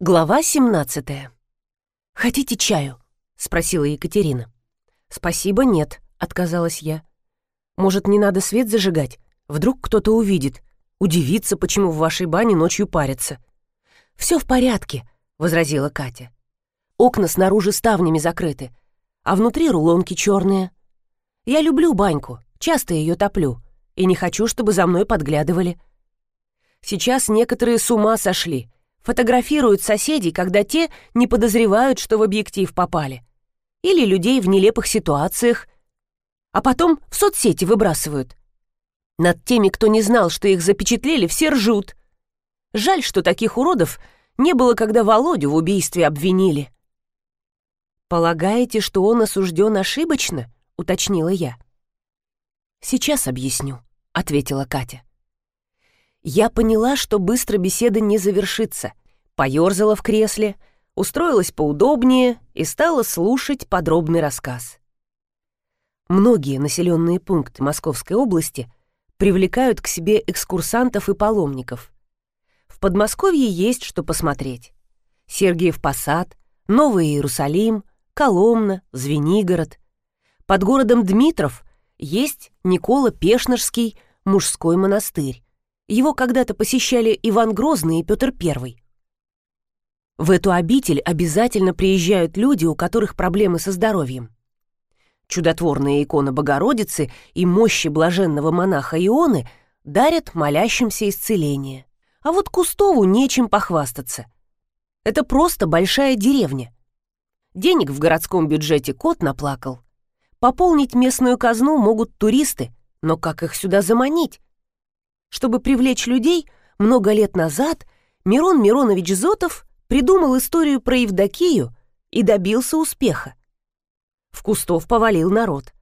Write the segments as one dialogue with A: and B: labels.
A: Глава 17. «Хотите чаю?» — спросила Екатерина. «Спасибо, нет», — отказалась я. «Может, не надо свет зажигать? Вдруг кто-то увидит. Удивится, почему в вашей бане ночью парятся». «Все в порядке», — возразила Катя. «Окна снаружи ставнями закрыты, а внутри рулонки черные. Я люблю баньку, часто ее топлю, и не хочу, чтобы за мной подглядывали. Сейчас некоторые с ума сошли» фотографируют соседей, когда те не подозревают, что в объектив попали. Или людей в нелепых ситуациях, а потом в соцсети выбрасывают. Над теми, кто не знал, что их запечатлели, все ржут. Жаль, что таких уродов не было, когда Володю в убийстве обвинили. «Полагаете, что он осужден ошибочно?» — уточнила я. «Сейчас объясню», — ответила Катя. Я поняла, что быстро беседа не завершится. Поёрзала в кресле, устроилась поудобнее и стала слушать подробный рассказ. Многие населенные пункты Московской области привлекают к себе экскурсантов и паломников. В Подмосковье есть что посмотреть. Сергиев Посад, Новый Иерусалим, Коломна, Звенигород. Под городом Дмитров есть Никола Пешнерский мужской монастырь. Его когда-то посещали Иван Грозный и Петр I. В эту обитель обязательно приезжают люди, у которых проблемы со здоровьем. Чудотворная икона Богородицы и мощи блаженного монаха Ионы дарят молящимся исцеление. А вот Кустову нечем похвастаться. Это просто большая деревня. Денег в городском бюджете кот наплакал. Пополнить местную казну могут туристы, но как их сюда заманить? Чтобы привлечь людей, много лет назад Мирон Миронович Зотов придумал историю про Евдокию и добился успеха. В кустов повалил народ.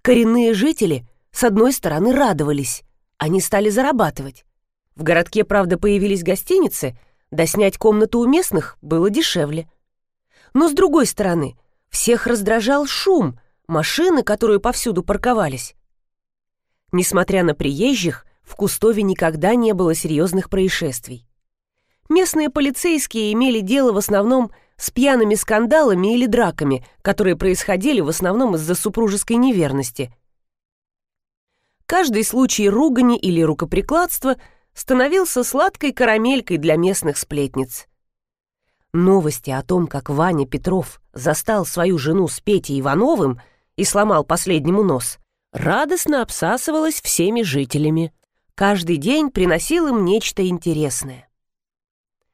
A: Коренные жители, с одной стороны, радовались. Они стали зарабатывать. В городке, правда, появились гостиницы, да снять комнату у местных было дешевле. Но, с другой стороны, всех раздражал шум, машины, которые повсюду парковались. Несмотря на приезжих, в Кустове никогда не было серьезных происшествий. Местные полицейские имели дело в основном с пьяными скандалами или драками, которые происходили в основном из-за супружеской неверности. Каждый случай ругани или рукоприкладства становился сладкой карамелькой для местных сплетниц. Новости о том, как Ваня Петров застал свою жену с Петей Ивановым и сломал последнему нос, радостно обсасывалась всеми жителями каждый день приносил им нечто интересное.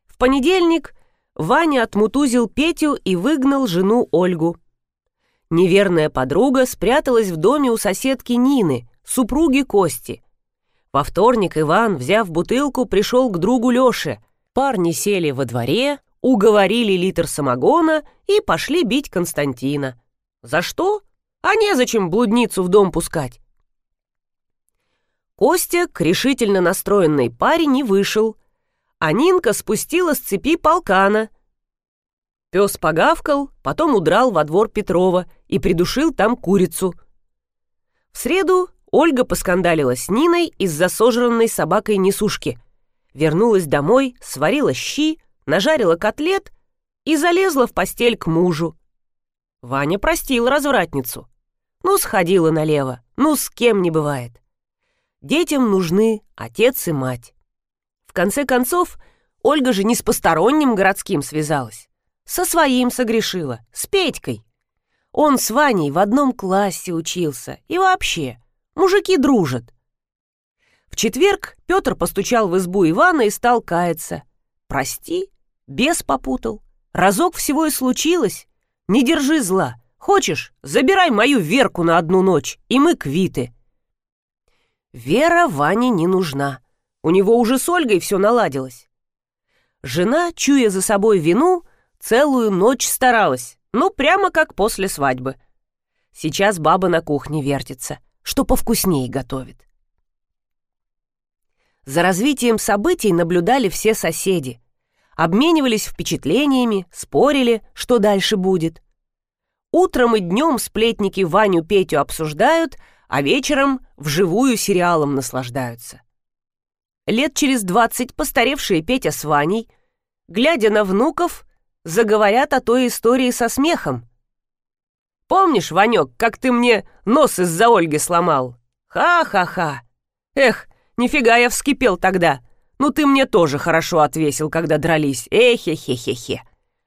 A: В понедельник Ваня отмутузил Петю и выгнал жену Ольгу. Неверная подруга спряталась в доме у соседки Нины, супруги Кости. Во вторник Иван, взяв бутылку, пришел к другу Лёше. Парни сели во дворе, уговорили литр самогона и пошли бить Константина. За что? А незачем блудницу в дом пускать. Костя к решительно настроенной паре не вышел, а Нинка спустила с цепи полкана. Пес погавкал, потом удрал во двор Петрова и придушил там курицу. В среду Ольга поскандалила с Ниной из-за сожранной собакой несушки. Вернулась домой, сварила щи, нажарила котлет и залезла в постель к мужу. Ваня простил развратницу. Ну, сходила налево, ну, с кем не бывает. Детям нужны отец и мать. В конце концов, Ольга же не с посторонним городским связалась. Со своим согрешила, с Петькой. Он с Ваней в одном классе учился. И вообще, мужики дружат. В четверг Петр постучал в избу Ивана и стал каяться. «Прости, бес попутал. Разок всего и случилось. Не держи зла. Хочешь, забирай мою Верку на одну ночь, и мы квиты». Вера Ване не нужна. У него уже с Ольгой все наладилось. Жена, чуя за собой вину, целую ночь старалась, ну прямо как после свадьбы. Сейчас баба на кухне вертится, что повкуснее готовит. За развитием событий наблюдали все соседи. Обменивались впечатлениями, спорили, что дальше будет. Утром и днем сплетники Ваню Петю обсуждают, а вечером вживую сериалом наслаждаются. Лет через двадцать постаревшие Петя с Ваней глядя на внуков, заговорят о той истории со смехом. Помнишь, Ванек, как ты мне нос из-за Ольги сломал? Ха-ха-ха. Эх, нифига я вскипел тогда. Ну ты мне тоже хорошо отвесил, когда дрались. Эхе-хе-хе-хе.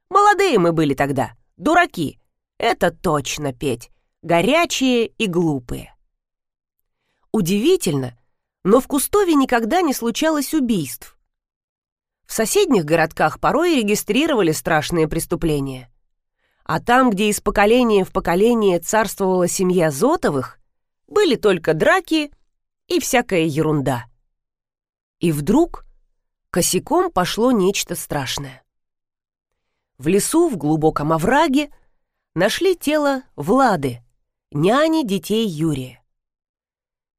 A: Молодые мы были тогда, дураки. Это точно, Петь. Горячие и глупые. Удивительно, но в Кустове никогда не случалось убийств. В соседних городках порой регистрировали страшные преступления. А там, где из поколения в поколение царствовала семья Зотовых, были только драки и всякая ерунда. И вдруг косяком пошло нечто страшное. В лесу, в глубоком овраге, нашли тело Влады, няни детей Юрия.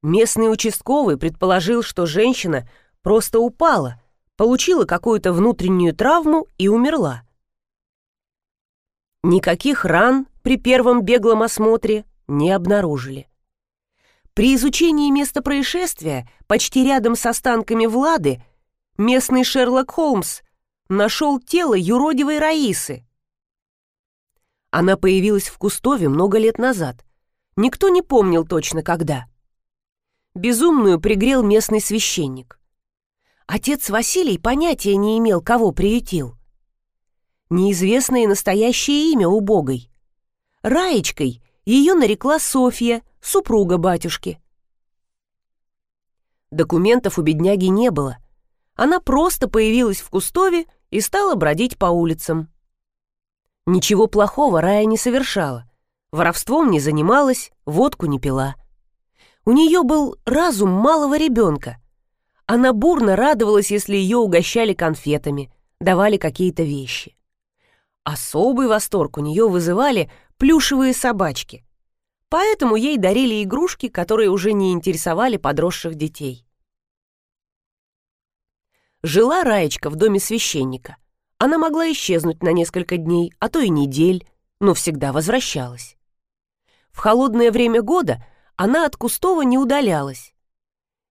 A: Местный участковый предположил, что женщина просто упала, получила какую-то внутреннюю травму и умерла. Никаких ран при первом беглом осмотре не обнаружили. При изучении места происшествия, почти рядом с останками Влады, местный Шерлок Холмс нашел тело юродивой Раисы. Она появилась в Кустове много лет назад. Никто не помнил точно когда. Безумную пригрел местный священник. Отец Василий понятия не имел, кого приютил. Неизвестное настоящее имя убогой. Раечкой ее нарекла Софья, супруга батюшки. Документов у бедняги не было. Она просто появилась в Кустове и стала бродить по улицам. Ничего плохого Рая не совершала. Воровством не занималась, водку не пила. У нее был разум малого ребенка. Она бурно радовалась, если ее угощали конфетами, давали какие-то вещи. Особый восторг у нее вызывали плюшевые собачки. Поэтому ей дарили игрушки, которые уже не интересовали подросших детей. Жила Раечка в доме священника. Она могла исчезнуть на несколько дней, а то и недель, но всегда возвращалась. В холодное время года она от Кустова не удалялась.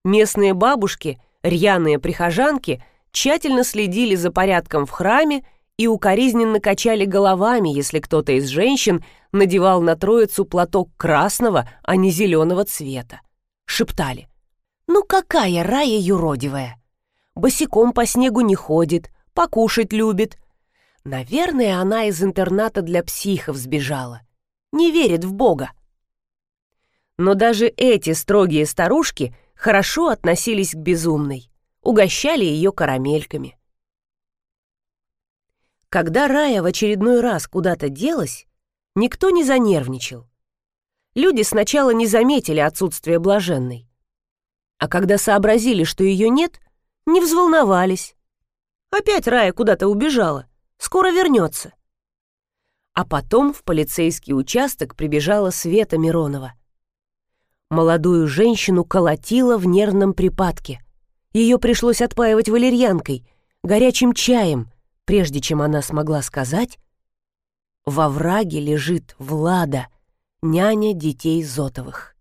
A: Местные бабушки, рьяные прихожанки, тщательно следили за порядком в храме и укоризненно качали головами, если кто-то из женщин надевал на троицу платок красного, а не зеленого цвета. Шептали. «Ну какая рая юродивая! Босиком по снегу не ходит, покушать любит. Наверное, она из интерната для психов сбежала. Не верит в Бога. Но даже эти строгие старушки хорошо относились к безумной, угощали ее карамельками. Когда Рая в очередной раз куда-то делась, никто не занервничал. Люди сначала не заметили отсутствие блаженной. А когда сообразили, что ее нет, не взволновались. Опять Рая куда-то убежала. Скоро вернется. А потом в полицейский участок прибежала Света Миронова. Молодую женщину колотила в нервном припадке. Ее пришлось отпаивать валерьянкой, горячим чаем, прежде чем она смогла сказать «Во враге лежит Влада, няня детей Зотовых».